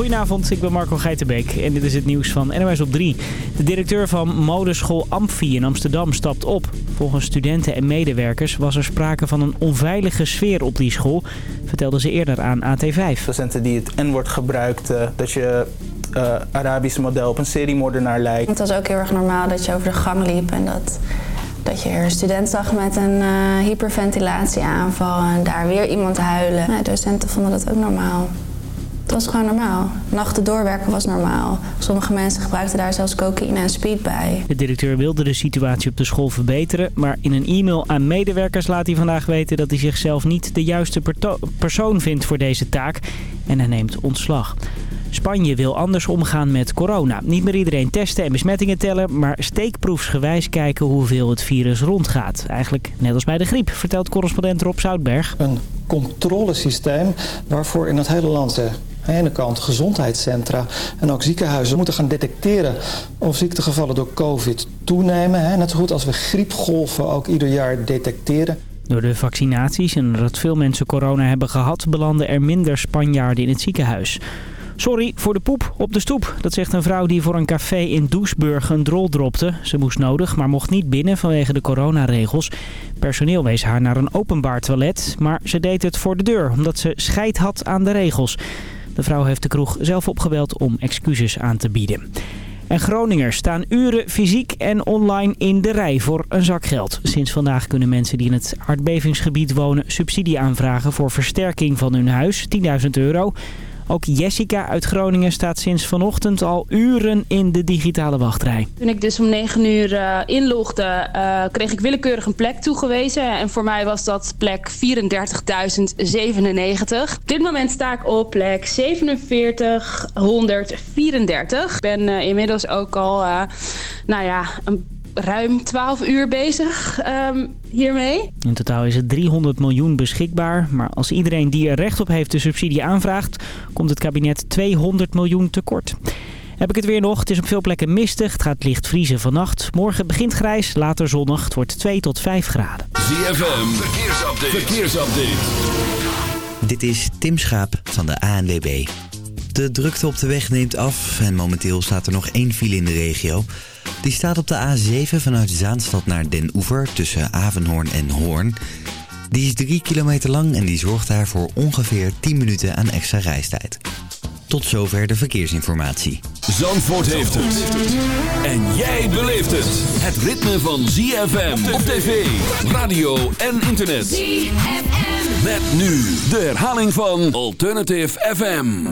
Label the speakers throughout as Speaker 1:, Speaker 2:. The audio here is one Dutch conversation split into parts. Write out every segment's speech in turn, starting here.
Speaker 1: Goedenavond, ik ben Marco Geitenbeek en dit is het nieuws van NOS op 3. De directeur van modeschool Amfi in Amsterdam stapt op. Volgens studenten en medewerkers was er sprake van een onveilige sfeer op die school, vertelden ze eerder aan AT5.
Speaker 2: Docenten die het N-woord gebruikten, dat je uh, Arabisch model op een seriemoordenaar lijkt.
Speaker 3: Het was ook heel erg normaal dat je over de gang liep en dat, dat je een student zag met een uh, hyperventilatieaanval en daar weer iemand huilen. Docenten vonden dat ook normaal. Het was gewoon normaal. Nachten doorwerken was normaal. Sommige mensen gebruikten daar zelfs cocaïne en speed bij.
Speaker 1: De directeur wilde de situatie op de school verbeteren... maar in een e-mail aan medewerkers laat hij vandaag weten... dat hij zichzelf niet de juiste persoon vindt voor deze taak en hij neemt ontslag. Spanje wil anders omgaan met corona. Niet meer iedereen testen en besmettingen tellen, maar steekproefsgewijs kijken hoeveel het virus rondgaat. Eigenlijk net als bij de griep, vertelt correspondent Rob Zoutberg.
Speaker 4: Een controlesysteem waarvoor in het hele land aan de ene kant gezondheidscentra en ook ziekenhuizen moeten gaan detecteren of ziektegevallen door covid toenemen. Net zo goed als we griepgolven ook ieder jaar detecteren.
Speaker 1: Door de vaccinaties en dat veel mensen corona hebben gehad... belanden er minder Spanjaarden in het ziekenhuis. Sorry voor de poep op de stoep. Dat zegt een vrouw die voor een café in Doesburg een drol dropte. Ze moest nodig, maar mocht niet binnen vanwege de coronaregels. Personeel wees haar naar een openbaar toilet. Maar ze deed het voor de deur, omdat ze scheid had aan de regels. De vrouw heeft de kroeg zelf opgebeld om excuses aan te bieden. En Groningers staan uren fysiek en online in de rij voor een zak geld. Sinds vandaag kunnen mensen die in het aardbevingsgebied wonen subsidie aanvragen voor versterking van hun huis. 10.000 euro. Ook Jessica uit Groningen staat sinds vanochtend al uren in de digitale wachtrij.
Speaker 5: Toen ik dus om 9 uur uh, inlogde, uh, kreeg ik willekeurig een plek toegewezen. En voor mij was dat plek 34.097. Op dit moment sta ik op plek 4734. Ik ben uh, inmiddels ook al, nou ja, een ruim 12 uur bezig um, hiermee.
Speaker 1: In totaal is het 300 miljoen beschikbaar. Maar als iedereen die er recht op heeft de subsidie aanvraagt... komt het kabinet 200 miljoen tekort. Heb ik het weer nog. Het is op veel plekken mistig. Het gaat licht vriezen vannacht. Morgen begint grijs, later zonnig. Het wordt 2 tot 5 graden.
Speaker 6: ZFM, verkeersupdate. verkeersupdate.
Speaker 7: Dit is Tim Schaap van de ANWB. De drukte op de weg neemt af en momenteel staat er nog één file in de regio... Die staat op de A7 vanuit Zaanstad naar Den Oever tussen Avenhoorn en Hoorn. Die is 3 kilometer lang en die zorgt daarvoor ongeveer 10 minuten aan extra reistijd. Tot zover de verkeersinformatie.
Speaker 6: Zandvoort heeft het. En jij beleeft het. Het ritme van ZFM op tv, radio en internet. ZFM. Met nu de herhaling van Alternative FM.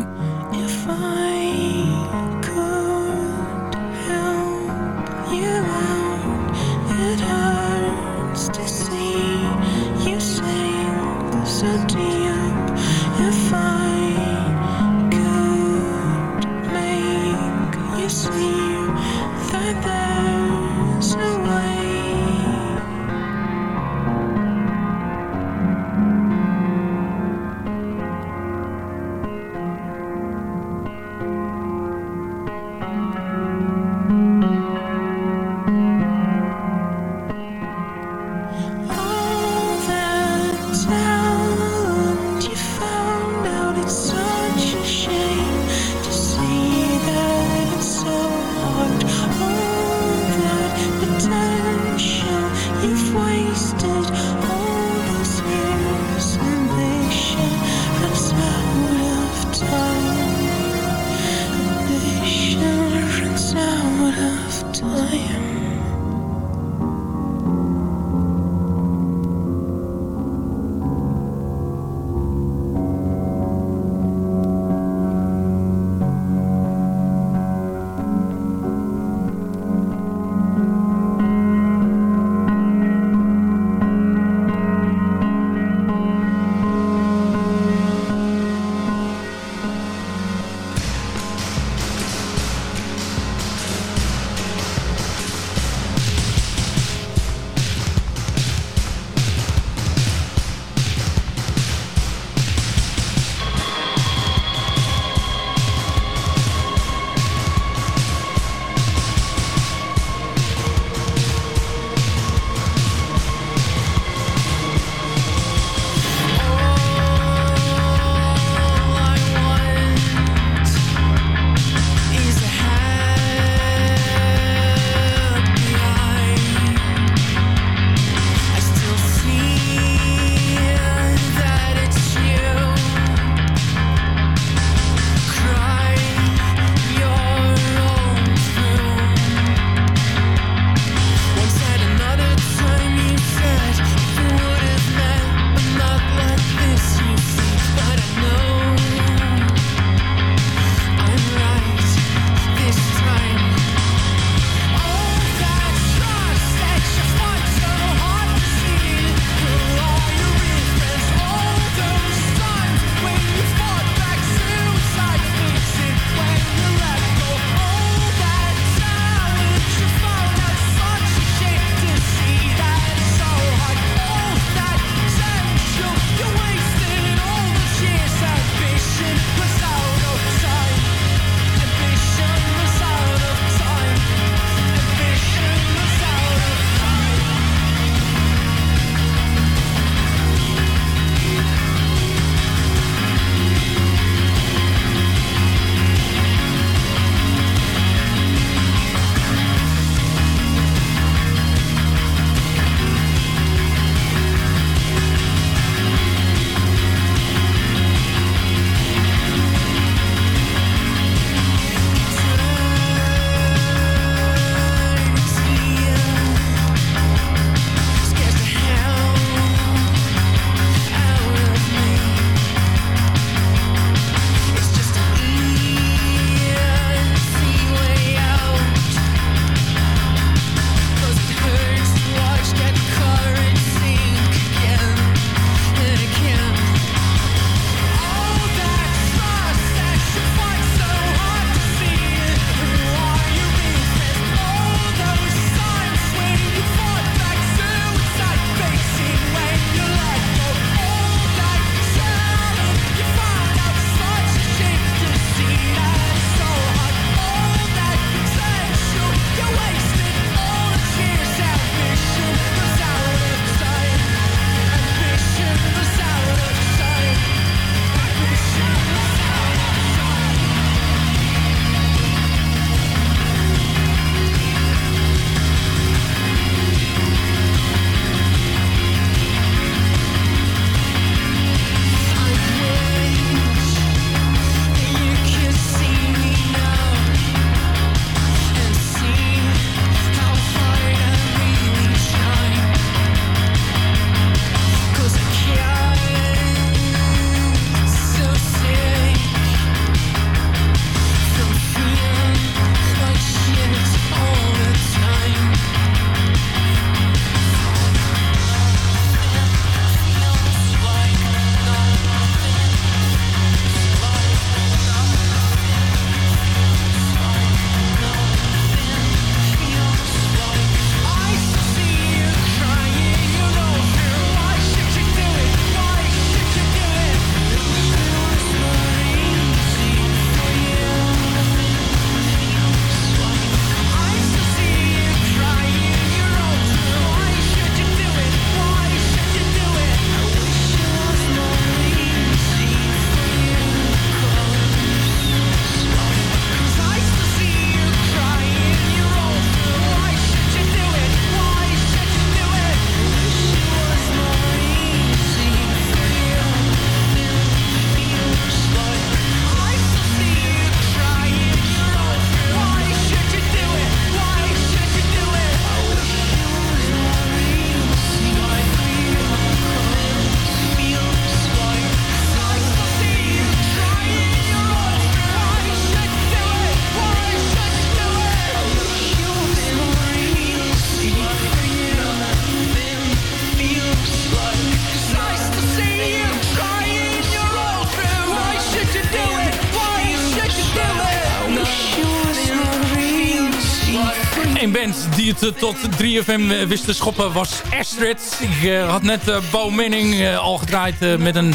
Speaker 8: Een band die het tot 3FM wist te schoppen was Astrid. Ik had net Bo Manning al gedraaid met een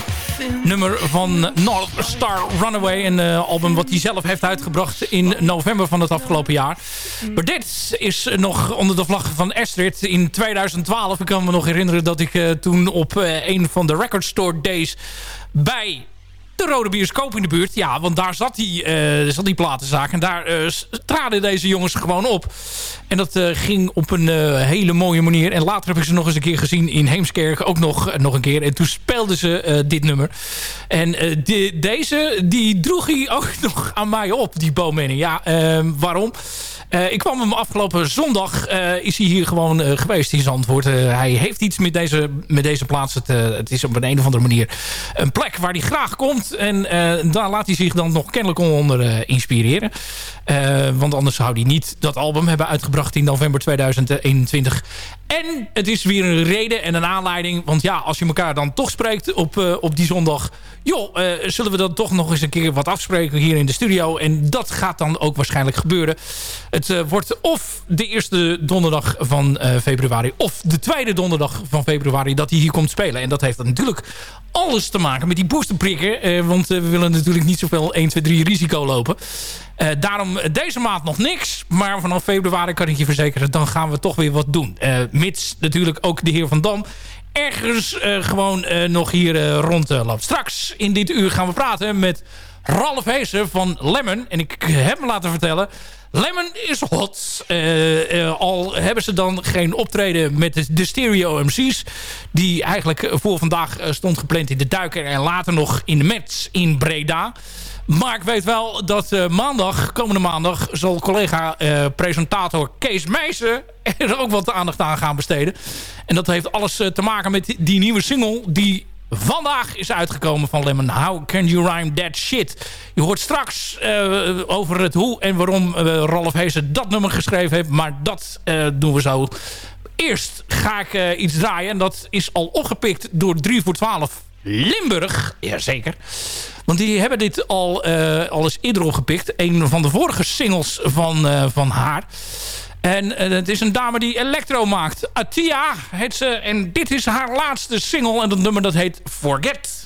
Speaker 8: nummer van North Star Runaway. Een album wat hij zelf heeft uitgebracht in november van het afgelopen jaar. Maar dit is nog onder de vlag van Astrid in 2012. Ik kan me nog herinneren dat ik toen op een van de Record Store Days bij de Rode Bioscoop in de buurt. Ja, want daar zat die, uh, zat die platenzaak. En daar uh, traden deze jongens gewoon op. En dat uh, ging op een hele mooie manier. En later heb ik ze nog eens een keer gezien in Heemskerk. Ook nog, nog een keer. En toen speelden ze dit nummer. En de, deze, die droeg hij ook nog aan mij op, die Bowmanning. Ja, waarom? Uh, ik kwam hem afgelopen zondag, uh, is hij hier gewoon uh, geweest in Zandvoort. hij heeft iets met deze, met deze plaats. Het, het, is op een, een of andere manier een plek waar hij graag komt. En daar laat hij zich dan nog kennelijk onder inspireren. want anders zou hij niet dat album hebben uitgebracht in november 2021. En het is weer een reden en een aanleiding. Want ja, als je elkaar dan toch spreekt op, op die zondag... joh, zullen we dan toch nog eens een keer wat afspreken hier in de studio. En dat gaat dan ook waarschijnlijk gebeuren. Het uh, wordt of de eerste donderdag van uh, februari... of de tweede donderdag van februari dat hij hier komt spelen. En dat heeft natuurlijk alles te maken met die boosterprikken. Uh, want we willen natuurlijk niet zoveel 1, 2, 3 risico lopen. daarom deze maand nog niks. Maar vanaf februari kan ik je verzekeren... dan gaan we toch weer wat doen. mits natuurlijk ook de heer Van Dam ergens gewoon nog hier rondloopt. Straks in dit uur gaan we praten met Ralf Heesen van Lemon. En ik heb me laten vertellen Lemon is hot. Uh, uh, al hebben ze dan geen optreden met de, Stereo MC's. Die eigenlijk voor vandaag uh, stond gepland in de Duiker. En later nog in de Mets in Breda. Maar ik weet wel dat maandag, komende maandag... zal collega-presentator Kees Meijsen er ook wat aandacht aan gaan besteden. En dat heeft alles te maken met die nieuwe single... die vandaag is uitgekomen van Lemon. How can you rhyme that shit? Je hoort straks uh, over het hoe en waarom uh, Ralf Heesen dat nummer geschreven heeft. Maar dat uh, doen we zo. Eerst ga ik iets draaien. En dat is al opgepikt door 3 voor 12 Limburg. Jazeker. Want die hebben dit al, al eens eerder opgepikt. Een van de vorige singles van, van haar. En uh, het is een dame die electro maakt. Atia heet ze. En dit is haar laatste single. En dat nummer dat heet Forget.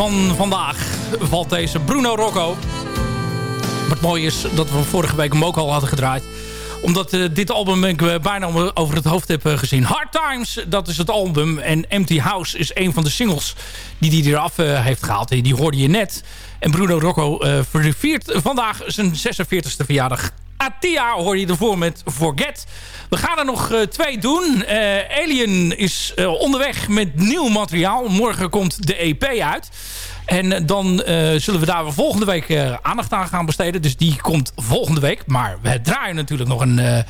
Speaker 8: Van vandaag valt deze Bruno Rocco. Wat mooi is dat we vorige week hem ook al hadden gedraaid. Omdat uh, dit album ik uh, bijna over het hoofd heb uh, gezien. Hard Times, dat is het album. En Empty House is een van de singles die hij eraf heeft gehaald. Die hoorde je net. En Bruno Rocco viert vandaag zijn 46e verjaardag Atia hoor je ervoor met Forget. We gaan er nog twee doen. Alien is onderweg met nieuw materiaal. Morgen komt de EP uit. En dan zullen we daar volgende week aandacht aan gaan besteden. Dus die komt volgende week. Maar we draaien natuurlijk nog een,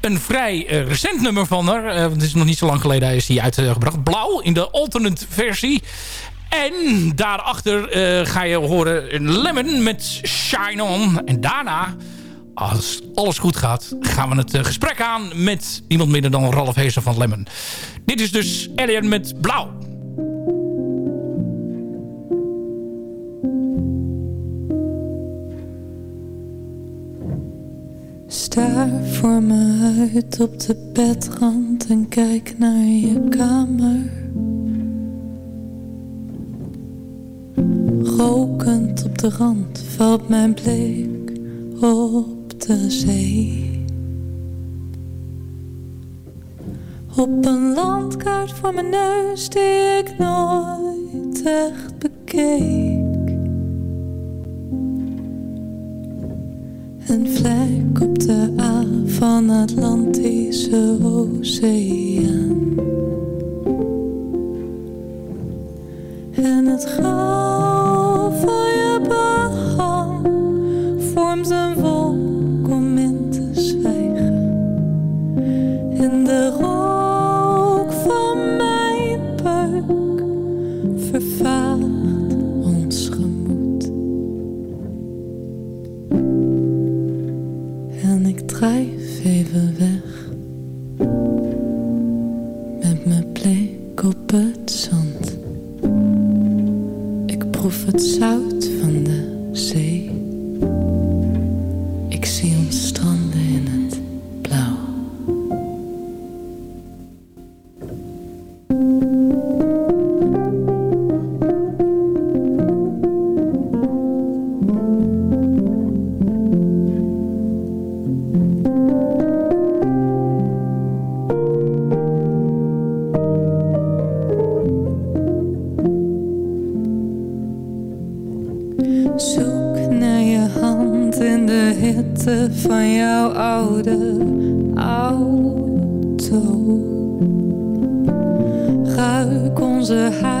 Speaker 8: een vrij recent nummer van haar. het is nog niet zo lang geleden is die uitgebracht. Blauw in de alternate versie. En daarachter ga je horen Lemon met Shine On. En daarna, als alles goed gaat, gaan we het uh, gesprek aan met niemand minder dan Ralf Heeser van Lemon. Dit is dus Alien met Blauw.
Speaker 9: Sta voor me uit op de bedrand en kijk naar je kamer. Rokend op de rand valt mijn blik op de zee. Op een landkaart voor mijn neus die ik nooit echt bekeek. Een vlek op de A van Atlantische Oceaan. En het grauw van je behang vormt een van jouw oude auto. Ruik onze huid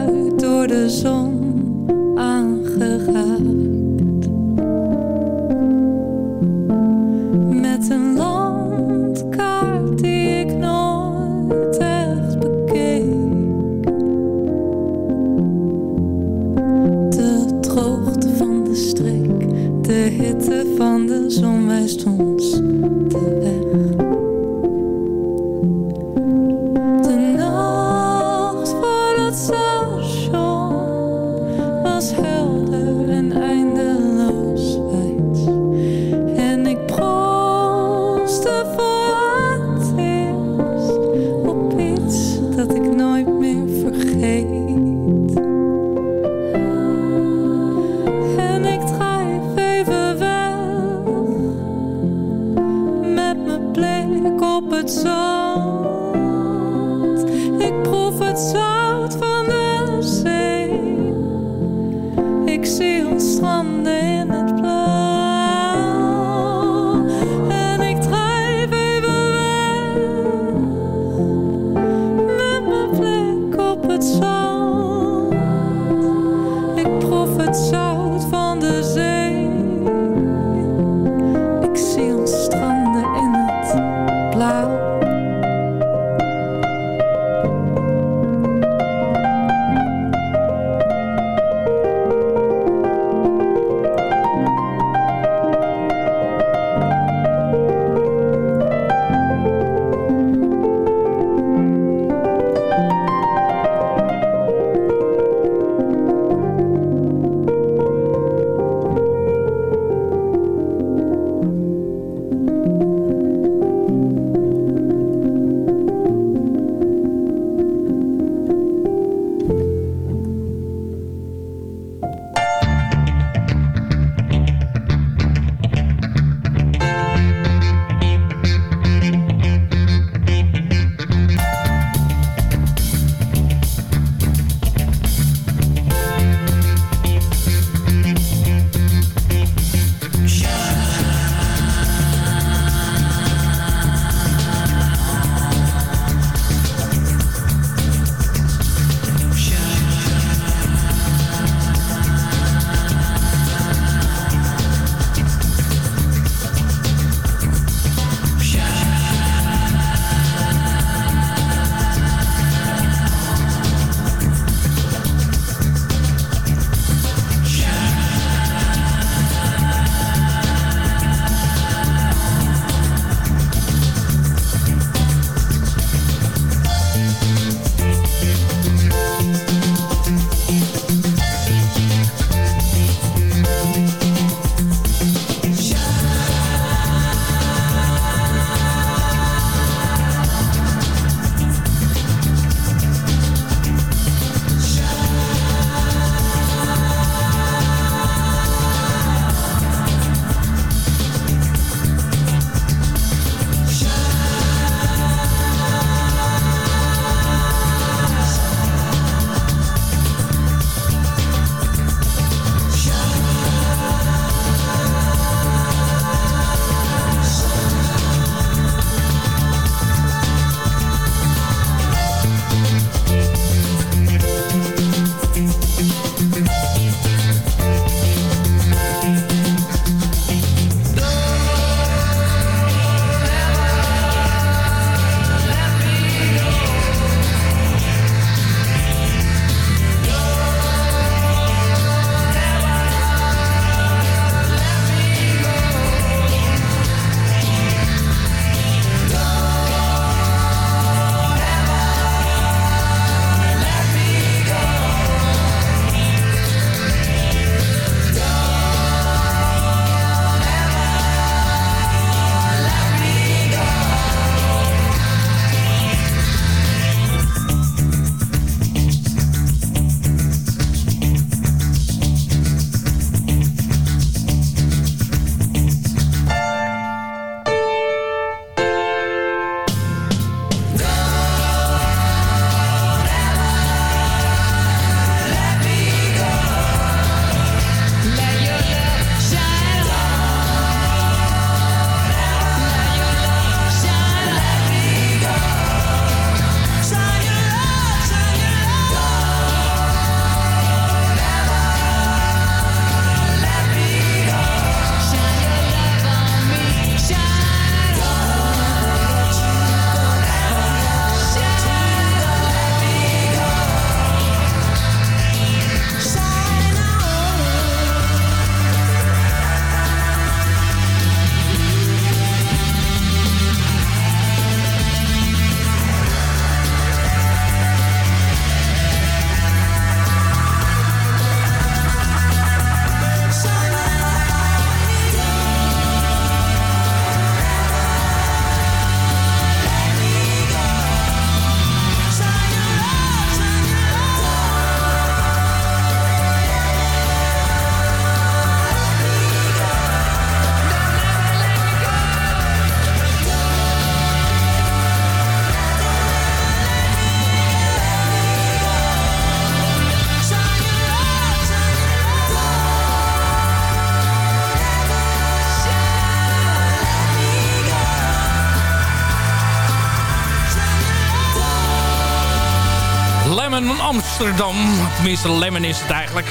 Speaker 8: Lemon Amsterdam. Tenminste, Lemon is het eigenlijk.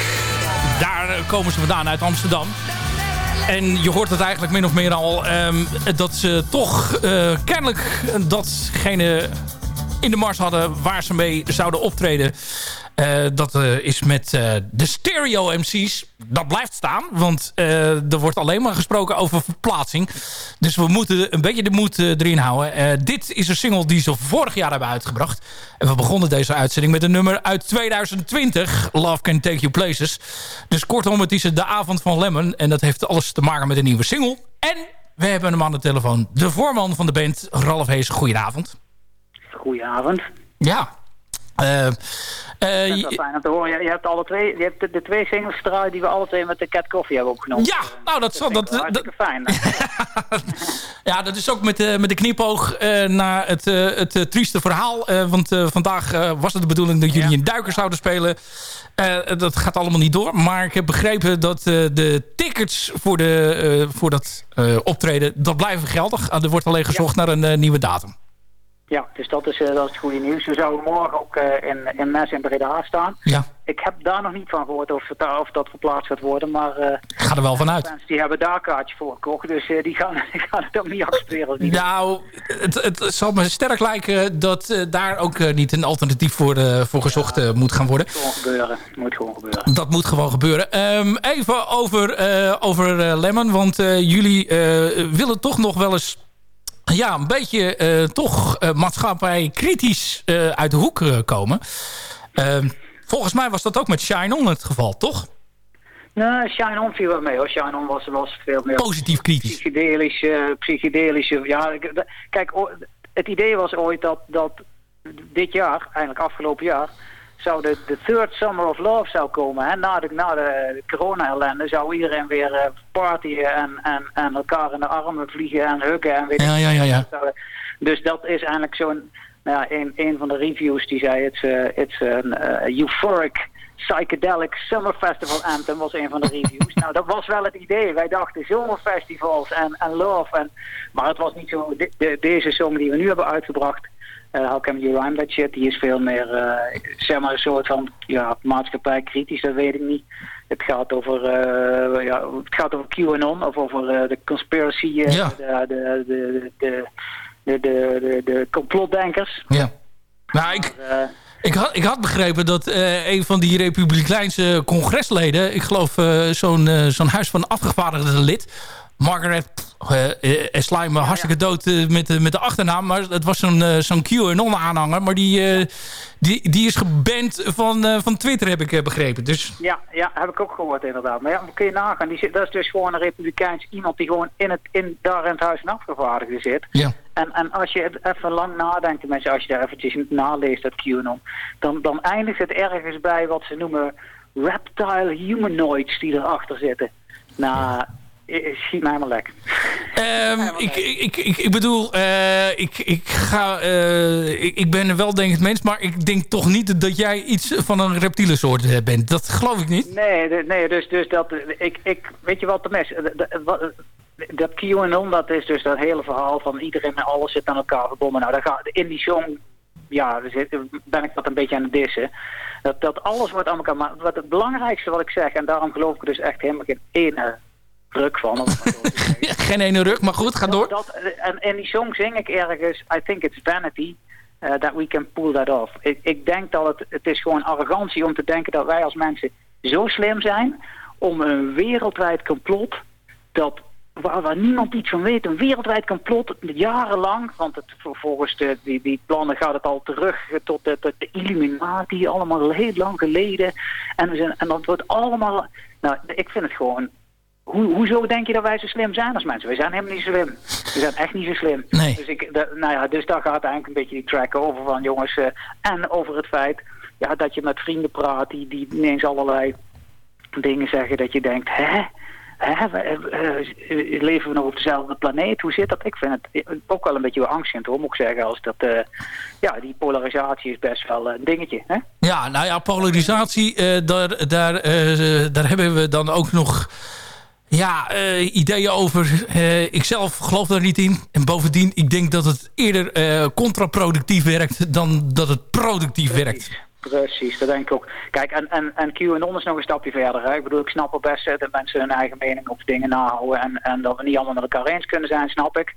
Speaker 8: Daar komen ze vandaan, uit Amsterdam. En je hoort het eigenlijk min of meer al... Um, dat ze toch uh, kennelijk datgene in de mars hadden... waar ze mee zouden optreden... Uh, dat uh, is met uh, de stereo MC's. Dat blijft staan, want er wordt alleen maar gesproken over verplaatsing. Dus we moeten een beetje de moed erin houden. dit is een single die ze vorig jaar hebben uitgebracht. En we begonnen deze uitzending met een nummer uit 2020. Love Can Take You Places. Dus kortom, het is de avond van Lemon. En dat heeft alles te maken met een nieuwe single. En we hebben hem aan de telefoon. De voorman van de band, Ralf Hees. Goedenavond.
Speaker 10: Goedenavond.
Speaker 8: Ja,
Speaker 10: uh, uh, dat is wel fijn om te horen. Je, je, hebt alle twee, je hebt de, de twee singles eruit die we alle twee met de Cat Coffee hebben opgenomen.
Speaker 8: Ja, nou dat, dat, dat,
Speaker 10: fijn.
Speaker 8: ja, dat is ook met, uh, met de knipoog uh, naar het, het trieste verhaal. want vandaag was het de bedoeling dat jullie ja. een duiker zouden spelen. dat gaat allemaal niet door. Maar ik heb begrepen dat de tickets voor, de, voor dat optreden, dat blijven geldig. er wordt alleen gezocht ja. naar een nieuwe datum.
Speaker 10: Ja, dus dat is, uh, dat is het goede nieuws. We zouden morgen ook uh, in, in Mes in Breda staan.
Speaker 8: Ja.
Speaker 10: Ik heb daar nog niet van gehoord of, het, of dat verplaatst gaat worden, maar... Uh,
Speaker 8: Ga er wel vanuit.
Speaker 10: Mensen die hebben daar kaartje voor gekocht, dus die, gaan, die gaan het ook niet accepteren. Niet
Speaker 8: nou, het, het zal me sterk lijken dat daar ook niet een alternatief voor, voor gezocht
Speaker 10: ja,
Speaker 8: moet gaan worden.
Speaker 10: Moet gewoon gebeuren. Moet gewoon gebeuren.
Speaker 8: Dat moet gewoon gebeuren. Um, even over, over Lemon, want jullie willen toch nog wel eens ja, een beetje uh, toch uh, maatschappij kritisch uh, uit de hoek komen. Ehm, volgens mij was dat ook met Shine On het geval, toch?
Speaker 10: Nee, Shine On viel wel mee hoor. Shine On was, was veel meer...
Speaker 8: Positief kritisch.
Speaker 10: Psychedelische, psychedelische... Ja, kijk, het idee was ooit dat, dat dit jaar, eigenlijk afgelopen jaar zou de, de third summer of love zou komen. Hè? Na de, na de corona-ellende zou iedereen weer uh, partyen en, en, en elkaar in de armen vliegen en huggen. En weet
Speaker 8: ja, ja, ja, ja.
Speaker 10: Dus dat is eigenlijk zo'n... Nou ja, een, een van de reviews die zei... It's, uh, it's an uh, euphoric psychedelic summer festival anthem was een van de reviews. nou, dat was wel het idee. Wij dachten zomerfestivals en, en love. En, maar het was niet zo... De, de, deze song die we nu hebben uitgebracht uh, How Can You Rhyme That Shit, die is veel meer, uh, zeg maar, een soort van ja, maatschappij kritisch, dat weet ik niet. Het gaat over, uh, ja, het gaat over QAnon of over de conspiracy,
Speaker 8: ja.
Speaker 10: de, de, de, de, de, de, de, complotdenkers.
Speaker 8: Ja. Nou, ik... Ik had, ik had begrepen dat uh, een van die republikeinse congresleden... ik geloof uh, zo'n uh, zo'n huis van afgevaardigde lid... Margaret uh, Slime hartstikke dood uh, met, met de achternaam. Maar het was zo'n uh, zo'n QAnon-aanhanger. Maar die, die, die is geband van, van Twitter, heb ik begrepen. Dus...
Speaker 10: Ja, ja, heb ik ook gehoord inderdaad. Maar ja, kun je nagaan. Die zit, dat is dus gewoon een republikeins iemand die gewoon in het, in, daar in het huis van afgevaardigde zit.
Speaker 8: Ja.
Speaker 10: En, en als je het even lang nadenkt, mensen, als je daar eventjes naleest, dat QAnon, dan, dan eindigt het ergens bij wat ze noemen reptile humanoids die erachter zitten. Nou, schiet mij maar lekker.
Speaker 8: Um, ik, ik, ik, ik bedoel, uh, ik, ik, ga, uh, ik, ik ben wel denk ik mens, maar ik denk toch niet dat jij iets van een reptiele soort bent. Dat geloof ik niet.
Speaker 10: Nee, nee dus, dus dat, ik, ik, weet je wat de mes, dat QAnon, dat is dus dat hele verhaal van iedereen en alles zit aan elkaar verbonden. Nou, daar gaat, in die song, ja, ben ik dat een beetje aan het dissen. Dat, dat alles wordt aan elkaar, maar wat het belangrijkste wat ik zeg, en daarom geloof ik dus echt helemaal geen ene ruk van.
Speaker 8: Geen ene ruk, maar goed, ga door.
Speaker 10: Dat, en in die song zing ik ergens, I think it's vanity, uh, that we can pull that off. Ik, ik denk dat het, het is gewoon arrogantie om te denken dat wij als mensen zo slim zijn om een wereldwijd complot, dat, waar, waar niemand iets van weet, een wereldwijd complot, jarenlang, want het, volgens de, die, die plannen gaat het al terug tot de, tot de Illuminati, allemaal heel lang geleden. En, en dat wordt allemaal, nou, ik vind het gewoon hoe, hoezo denk je dat wij zo slim zijn als mensen? Wij zijn helemaal niet slim. We zijn echt niet zo slim.
Speaker 8: Nee.
Speaker 10: Dus, ik, nou ja, dus daar gaat eigenlijk een beetje die track over van jongens. Uh, en over het feit ja, dat je met vrienden praat die, die ineens allerlei dingen zeggen dat je denkt... hè? Hè, uh, leven we nog op dezelfde planeet? Hoe zit dat? Ik vind het ook wel een beetje angstig hoor, moet ik zeggen. Als dat, uh, ja, die polarisatie is best wel een dingetje. Hè?
Speaker 8: Ja, nou ja, polarisatie, daar, daar, daar hebben we dan ook nog ja, uh, ideeën over. Uh, ik zelf geloof daar niet in. En bovendien, ik denk dat het eerder uh, contraproductief werkt dan dat het productief
Speaker 10: precies,
Speaker 8: werkt.
Speaker 10: Precies, dat denk ik ook. Kijk, en, en, en QAnon is nog een stapje verder. Hè? Ik bedoel, ik snap wel best dat mensen hun eigen mening op dingen nahouden en, en dat we niet allemaal met elkaar eens kunnen zijn, snap ik.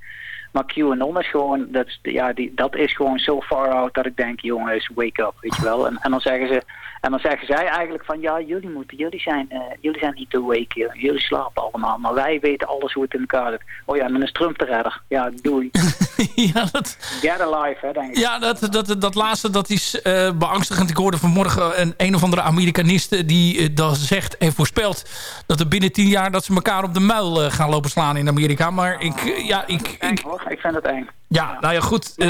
Speaker 10: Maar QAnon is gewoon, dat, ja, die, dat is gewoon zo far out dat ik denk, jongens, wake up, weet je wel. En, en, dan, zeggen ze, en dan zeggen zij eigenlijk van, ja, jullie moeten, jullie zijn, eh, jullie zijn niet awake, jullie slapen allemaal. Maar wij weten alles hoe het in elkaar zit. Oh ja, dan is Trump de redder. Ja, doei.
Speaker 8: ja, dat,
Speaker 10: Get alive, hè, denk ik.
Speaker 8: ja dat, dat, dat laatste dat is eh, beangstigend. Ik hoorde vanmorgen een, een of andere Amerikanist die eh, dat zegt en voorspelt dat er binnen tien jaar dat ze elkaar op de muil eh, gaan lopen slaan in Amerika. Maar ik, ja, ik,
Speaker 10: Eng, hoor. Ik vind het eng.
Speaker 8: ja, nou ja, goed.
Speaker 10: Ja,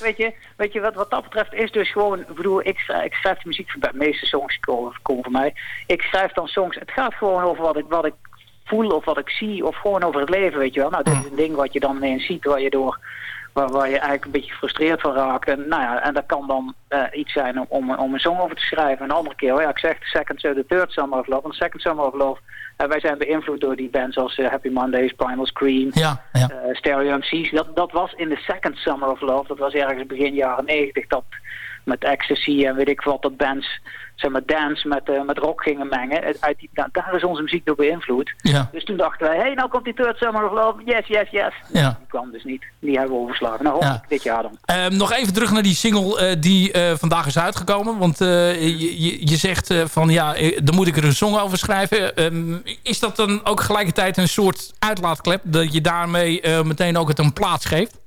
Speaker 10: weet je, weet je wat, wat dat betreft is dus gewoon, ik bedoel, ik schrijf, ik schrijf de muziek voor de meeste songs komen, komen van mij. Ik schrijf dan songs, het gaat gewoon over wat ik, wat ik voel of wat ik zie of gewoon over het leven, weet je wel. Nou, dit is een ding wat je dan ineens ziet waar je door, waar, waar je eigenlijk een beetje gefrustreerd van raakt. En, nou ja, en dat kan dan eh, iets zijn om, om, om een song over te schrijven. Een andere keer, oh ja, ik zeg de second, so the third summer of love. Want second summer of love, eh, wij zijn beïnvloed door die bands als eh, Happy Mondays, Primal Scream,
Speaker 8: ja, ja.
Speaker 10: eh, Stereo MC's. Dat, dat was in de second summer of love. Dat was ergens begin jaren negentig. Dat met ecstasy en weet ik wat dat bands zeg maar dance met, eh, met rock gingen mengen. Het- Uit die, nou, daar is onze muziek door beïnvloed.
Speaker 8: Ja.
Speaker 10: Dus toen dachten wij, hé, hey, nou komt die Third Summer of Love. Yes, yes, yes.
Speaker 8: Ja.
Speaker 10: Die kwam dus niet. Die hebben we overslagen. Nou, hopelijk dit jaar dan.
Speaker 8: Ehm, nog even terug naar die single eh, die eh, vandaag is uitgekomen. Want eh, je, je, je zegt eh, van ja, eh, dan moet ik er een song over schrijven. Ehm, is dat dan ook gelijkertijd een soort uitlaatklep? Dat je daarmee eh, meteen ook het een plaats geeft?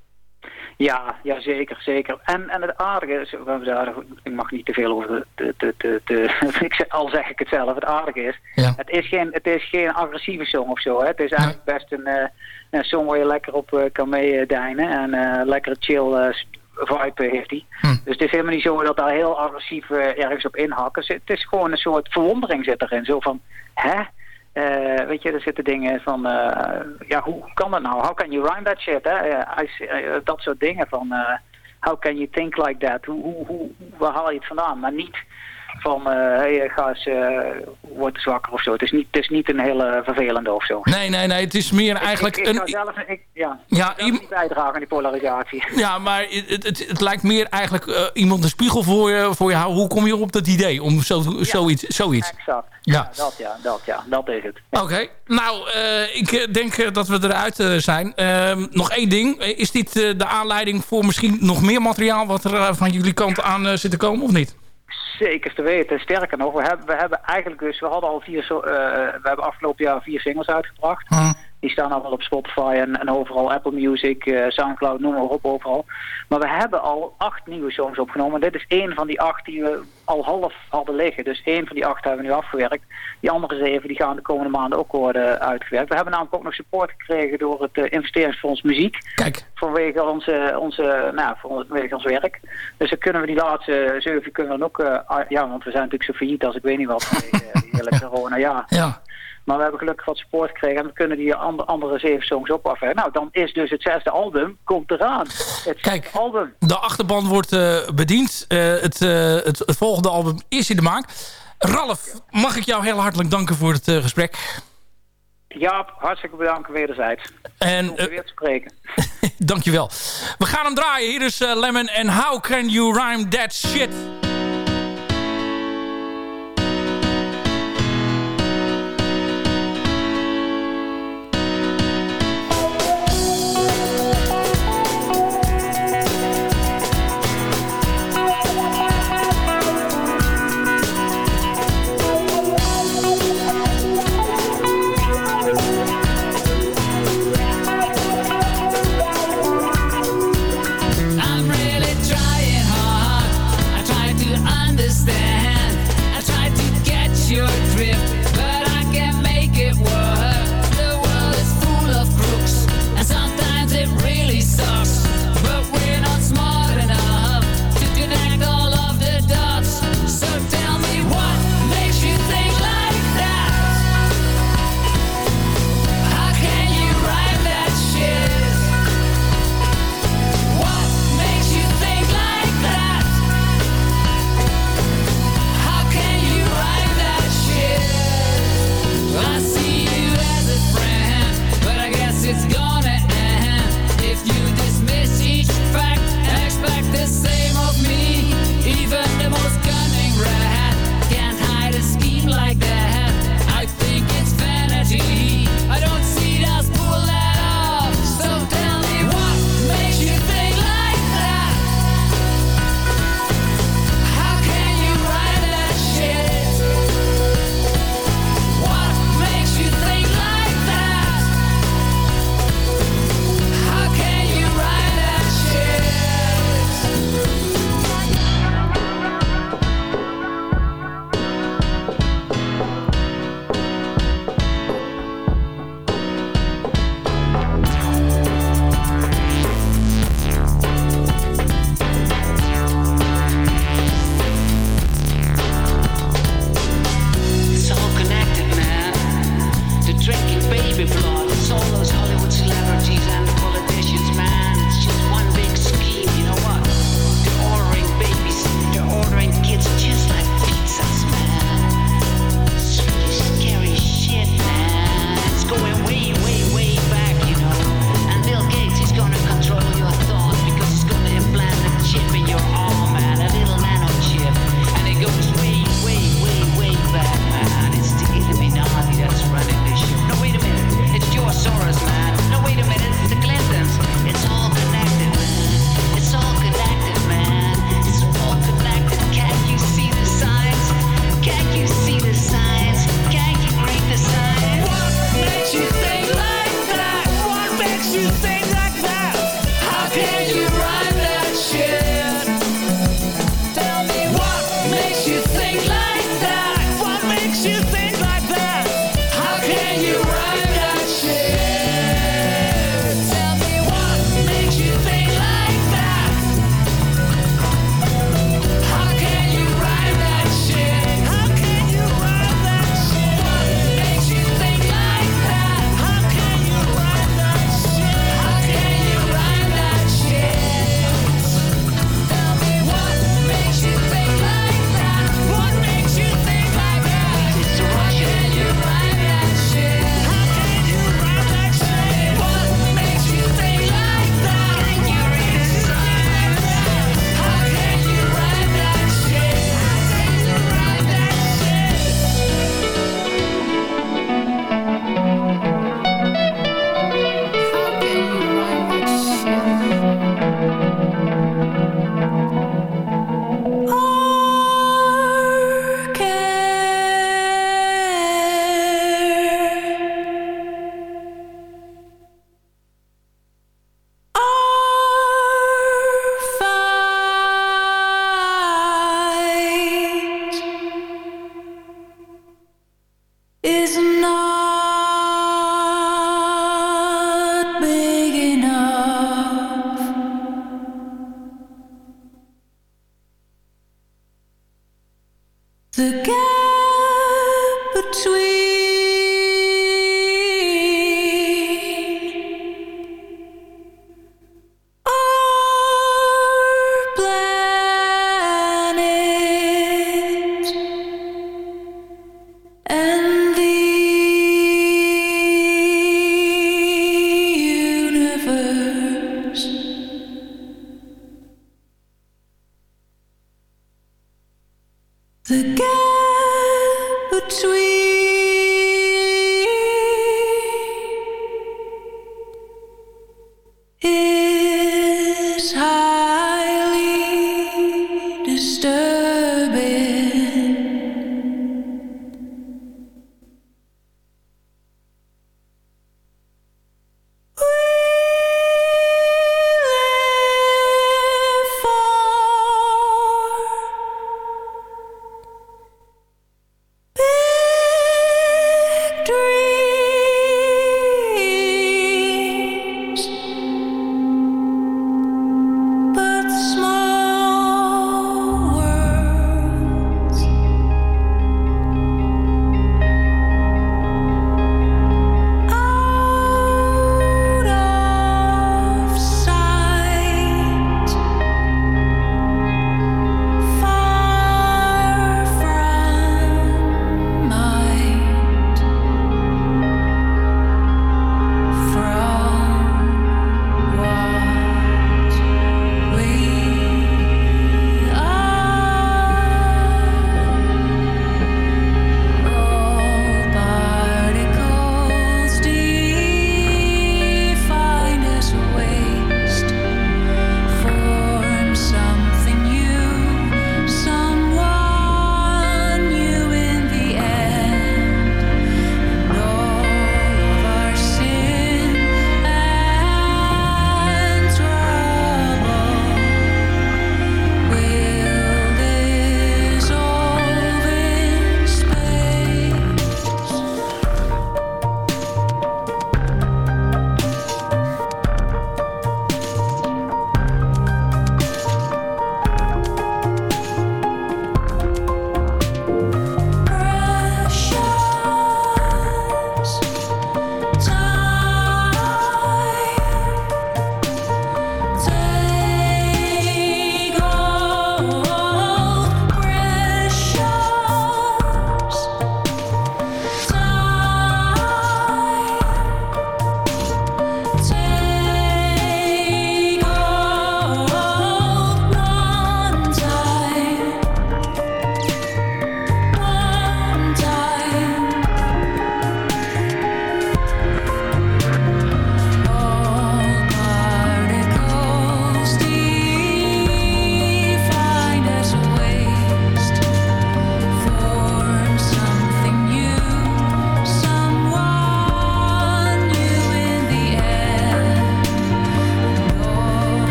Speaker 10: Ja, ja zeker, zeker. En, en het aardige is, daar- ik mag niet te veel over de, de, de, de, al zeg ik het zelf, het aardige is,
Speaker 8: Ja.
Speaker 10: het is geen, het is geen agressieve song of zo. Hè. Het is eigenlijk best een, eh, een song waar je lekker op eh, kan meedijnen en eh lekker chill vibe heeft hij. Dus het is helemaal niet zo dat daar heel agressief ergens op inhakken. Het is gewoon een soort verwondering zit erin. Zo van, hè? Eh, weet je, er zitten dingen van, eh, ja, hoe kan dat nou? How can you rhyme that shit? Hè? Eh, dat soort dingen van, how can you think like that? Hoe, hoe, hoe, waar haal je het vandaan? Maar niet van, eh hey, ga eens, eh word zwakker of zo. Het is niet, het is niet een hele vervelende of zo.
Speaker 8: Nee, nee, nee. Het is meer eigenlijk
Speaker 10: ik,
Speaker 8: een...
Speaker 10: zelf, ik, ja,
Speaker 8: Ja,
Speaker 10: niet bijdragen aan die polarisatie.
Speaker 8: Ja, maar het, het, het lijkt meer eigenlijk eh, iemand een spiegel voor je, voor je houden. Hoe kom je op dat idee om zo, zoiets, zoiets?
Speaker 10: Exact.
Speaker 8: Ja.
Speaker 10: dat ja, dat ja, dat is het.
Speaker 8: Oké, nou, eh, ik denk dat we eruit zijn. Ehm, nog één ding. Is dit de aanleiding voor misschien nog meer materiaal... wat er van jullie kant aan zit te komen, of niet?
Speaker 10: Zeker te weten. Sterker nog, we hebben, we hebben eigenlijk dus, we hadden al vier, eh, we hebben afgelopen jaar vier singles uitgebracht. Die staan al wel op Spotify en, en overal, Apple Music, eh, Soundcloud, noem maar op, overal. Maar we hebben al acht nieuwe songs opgenomen. Dit is één van die acht die we al half hadden liggen. Dus één van die acht hebben we nu afgewerkt. Die andere zeven die gaan de komende maanden ook worden uitgewerkt. We hebben namelijk ook nog support gekregen door het eh, investeringsfonds muziek.
Speaker 8: Kijk.
Speaker 10: Vanwege onze, onze, nou, vanwege ons werk. Dus dan kunnen we die laatste zeven kunnen we dan ook, ah, ja, want we zijn natuurlijk zo failliet als ik weet niet wat vanwege die hele corona, ja.
Speaker 8: Ja.
Speaker 10: Maar we hebben gelukkig wat support gekregen en we kunnen die andere, andere zeven songs op afwerken. Nou, dan is dus het zesde album, komt eraan. Het
Speaker 8: Kijk,
Speaker 10: album.
Speaker 8: de achterban wordt eh, bediend. Eh, het, eh, het, het volgende album is in de maak. Ralf, mag ik jou heel hartelijk danken voor het gesprek.
Speaker 10: Jaap, hartstikke bedankt wederzijds.
Speaker 8: En,
Speaker 10: Om weer te spreken.
Speaker 8: Dankjewel. We gaan hem draaien. Hier is Lemon en How Can You Rhyme That Shit?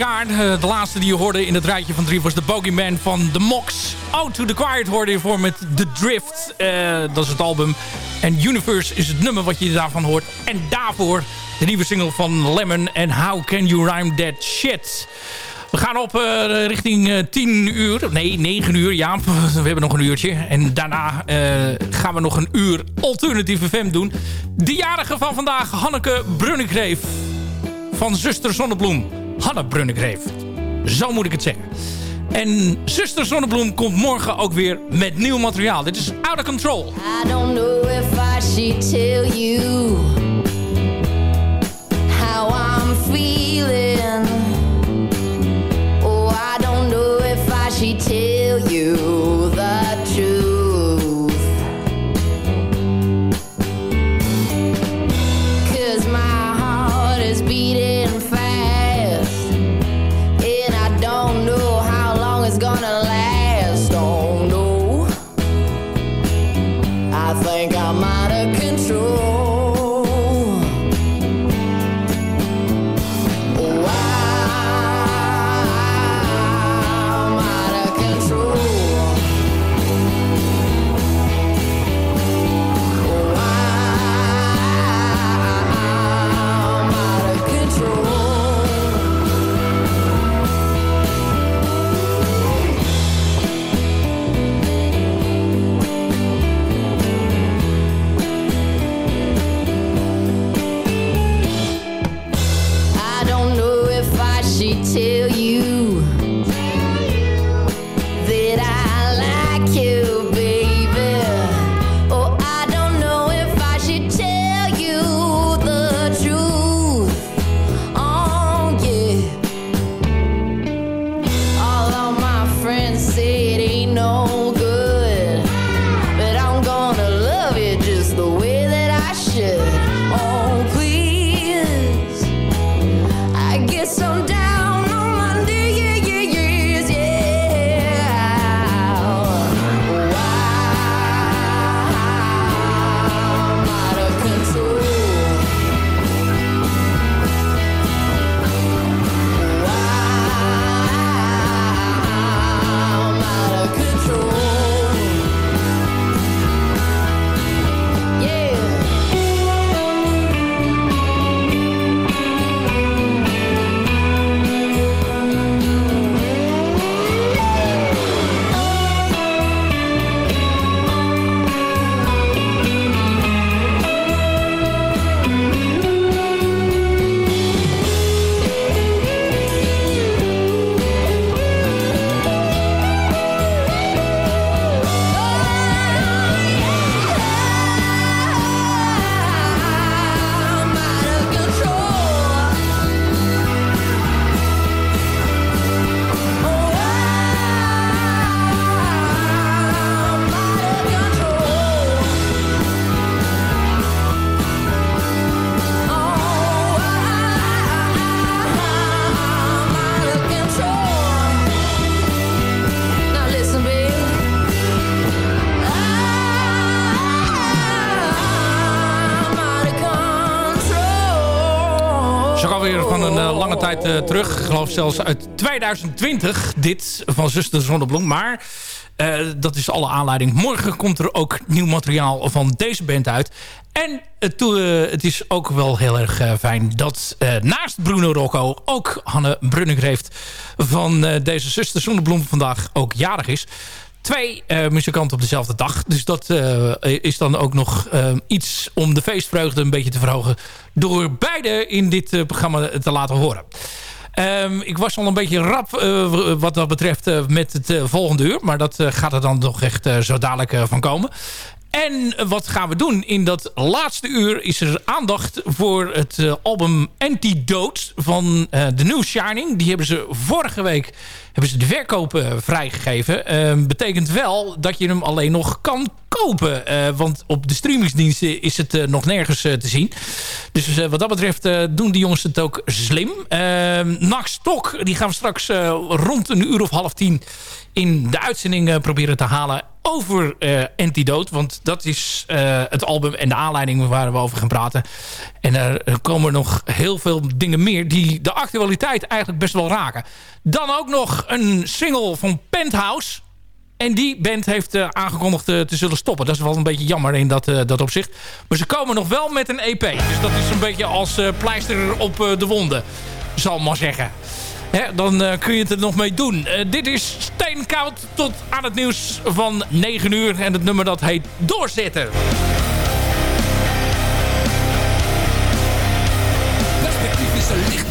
Speaker 8: Eh, De laatste die je hoorde in het rijtje van drie was de Bogeyman van The Mox. Out to the Quiet hoorde je voor met The Drift. Eh, dat is het album. En Universe is het nummer wat je daarvan hoort. En daarvoor de nieuwe single van Lemon en How Can You Rhyme That Shit. We gaan op eh, richting eh, 10 uur. Nee, 9 uur. Ja, we hebben nog een uurtje. En daarna gaan we nog een uur alternatieve FM doen. De jarige van vandaag, Hanneke Brunnekreef van Zuster Zonnebloem. Hanne Brunnekreef. Zo moet ik het zeggen. En Zuster Zonnebloem komt morgen ook weer met nieuw materiaal. Dit is Out of Control.
Speaker 11: I don't know if I should tell you how I'm feeling. Oh, I don't know if I should tell you
Speaker 8: eh, terug. Ik geloof zelfs uit 2020. Dit van Zuster Zonnebloem. Maar eh, dat is alle aanleiding. Morgen komt er ook nieuw materiaal van deze band uit. En het, eh, het is ook wel heel erg fijn dat naast Bruno Rocco... ook Hanne Brunningreeft van eh, deze Zuster Zonnebloem vandaag ook jarig is twee eh, muzikanten op dezelfde dag. Dus dat eh, is dan ook nog eh, iets om de feestvreugde een beetje te verhogen... door beide in dit programma te laten horen. Ehm, ik was al een beetje rap wat dat betreft met het volgende uur. Maar dat gaat er dan toch echt zo dadelijk van komen. En wat gaan we doen? In dat laatste uur is er aandacht voor het album Antidote van The New Shining. Die hebben ze vorige week hebben ze de verkoop eh, vrijgegeven. Ehm, betekent wel dat je hem alleen nog kan kopen. Eh, want op de streamingsdiensten is het eh, nog nergens te zien. Dus wat dat betreft doen die jongens het ook slim. Ehm Max Stok, die gaan we straks rond een uur of half tien in de uitzending proberen te halen over Antidote. Want dat is het album en de aanleiding waar we over gaan praten. En er komen nog heel veel dingen meer die de actualiteit eigenlijk best wel raken. Dan ook nog een single van Penthouse. En die band heeft eh, aangekondigd eh, te zullen stoppen. Dat is wel een beetje jammer in dat, eh, dat opzicht. Maar ze komen nog wel met een EP. Dus dat is een beetje als pleister op de wonden. Zal maar zeggen. Hè, dan kun je het er nog mee doen. Dit is Steenkoud tot aan het nieuws van 9 uur. En het nummer dat heet Doorzetten.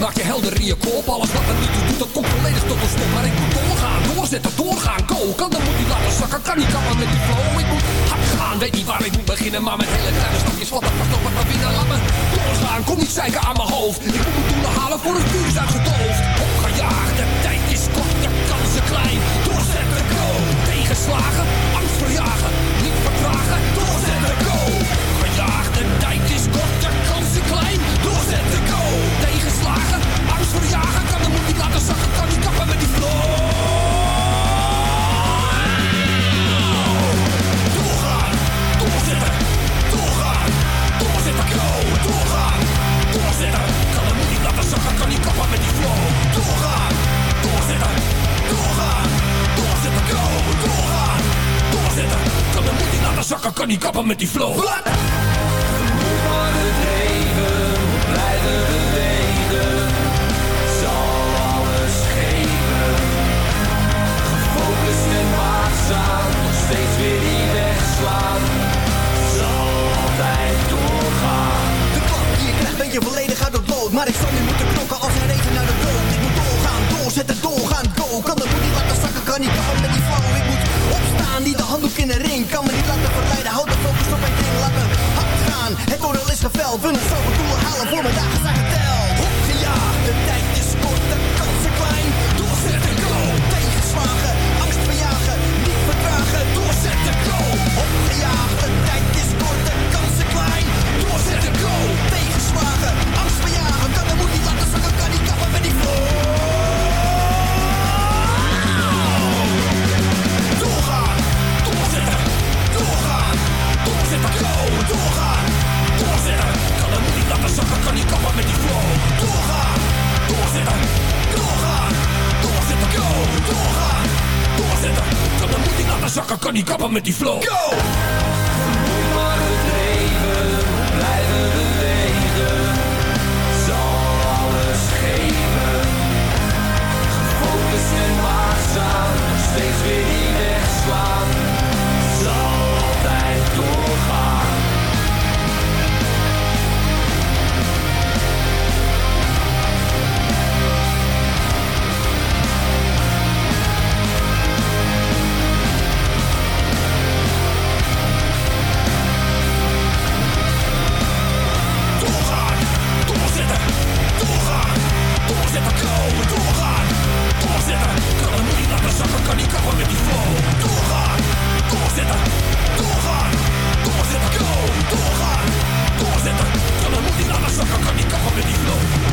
Speaker 12: Maak je helder in je kop. Alles wat er niet toe doet, dat komt volledig tot een stop. Maar ik moet doorgaan, doorzetten, doorgaan, go. Kan dan moet niet laten zakken, kan niet kappen met die flow. Ik moet hard gaan, weet niet waar ik moet beginnen. Maar met hele kleine stapjes, wat er vast op het binnen. Laat doorgaan, kom niet zeiken aan mijn hoofd. Ik moet mijn doelen halen voor het vuur is uitgedoofd. Opgejaagd, de tijd is kort, de kansen klein. Doorzetten, go. Tegenslagen, angst verjagen, niet vertragen. Doorzetten, go. Zakken, kan niet kappen met die flow. Doorgaan,
Speaker 13: je volledig uit het lood Maar ik zal nu moeten knokken als een regen naar de dood. Ik moet doorgaan, doorzetten, doorgaan, go. Kan de moed niet laten zakken, kan niet kappen met die flow. Ik moet opstaan, niet de handdoek in de ring. Kan me niet laten verleiden, houd de focus op mijn ding. Laat me hard gaan, het oordeel is geveld. Willen zoveel doelen halen, voor mijn dagen zijn geteld. Opgejaagd, de tijd is kort, de kansen klein. Doorzetten, go, tegenslagen, angst verjagen Niet vertragen, doorzetten, go. Opgejaagd, de tijd is kort, de kansen klein. Doorzetten, go, zakken, kan niet kappen met die flow.
Speaker 12: Go! Maar het Doorzetten, kan het niet laten zakken, kan niet kappen met die flow. Doorgaan, doorzetten, doorgaan, doorzetten, go. Doorgaan, doorzetten, kan het niet laten zakken, kan niet kappen met die flow.